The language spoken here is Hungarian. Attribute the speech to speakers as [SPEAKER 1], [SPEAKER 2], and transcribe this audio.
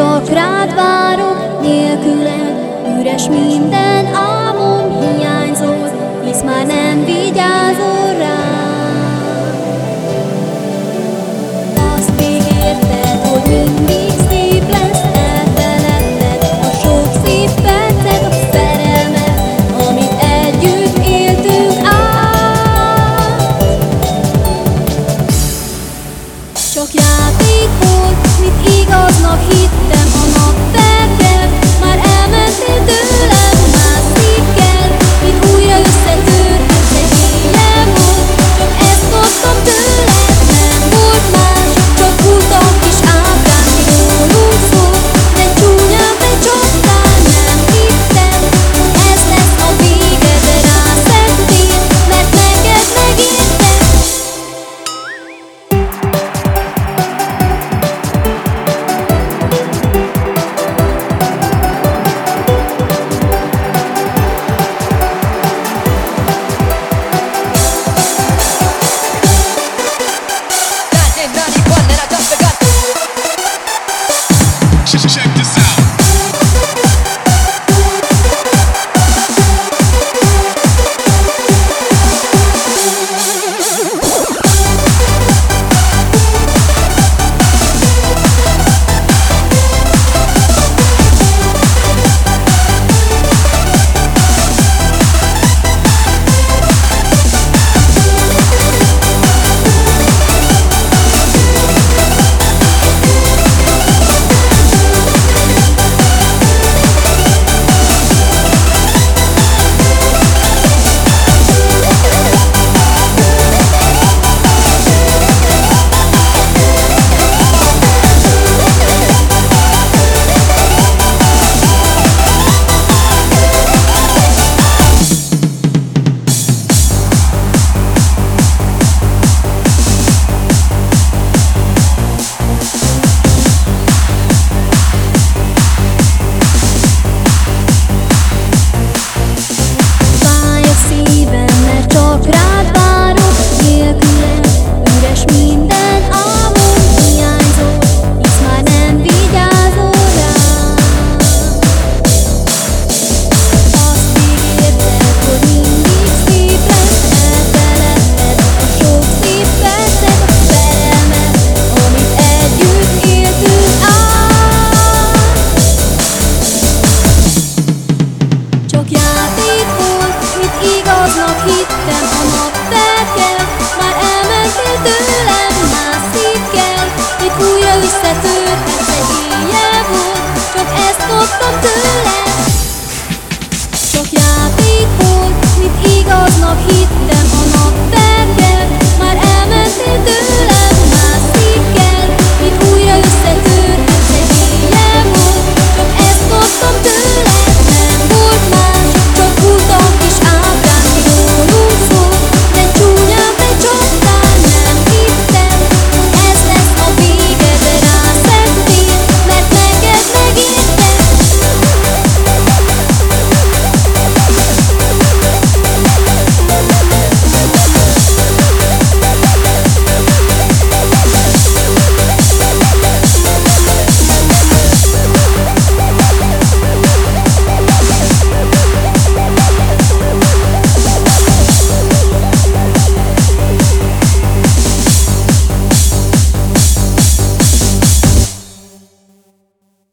[SPEAKER 1] Csak rád várok, nélküled Üres minden álmom, hiányzol Hisz már nem vigyázol rám. Azt ígérted, hogy mindig szép lesz Elfeledted a sok szép percet, a szerelmet Amit együtt éltünk át. Csak játék volt, mit igaznak hit Sok játék volt, mit igaznak hittem.